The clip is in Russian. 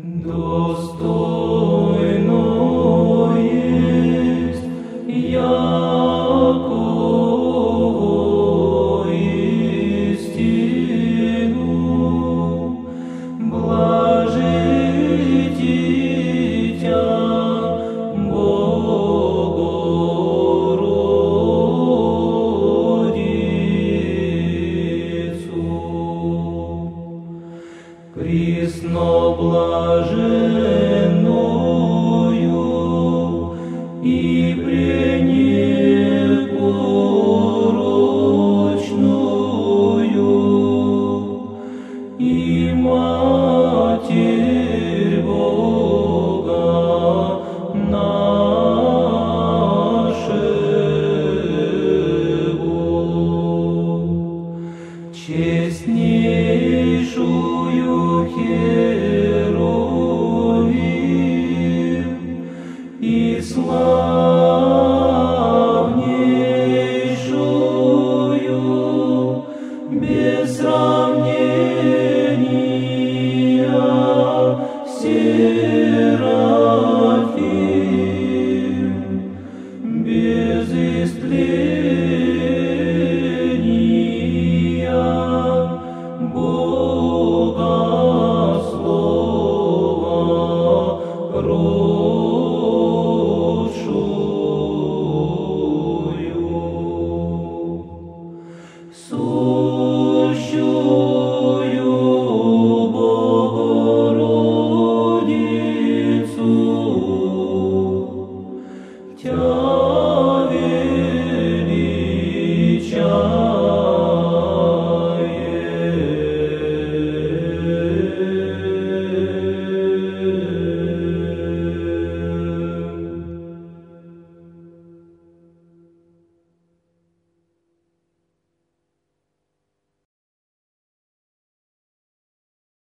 Достойно но блаженную и пренепорочною, и Матерь Бога нашего. Честь не сравнить.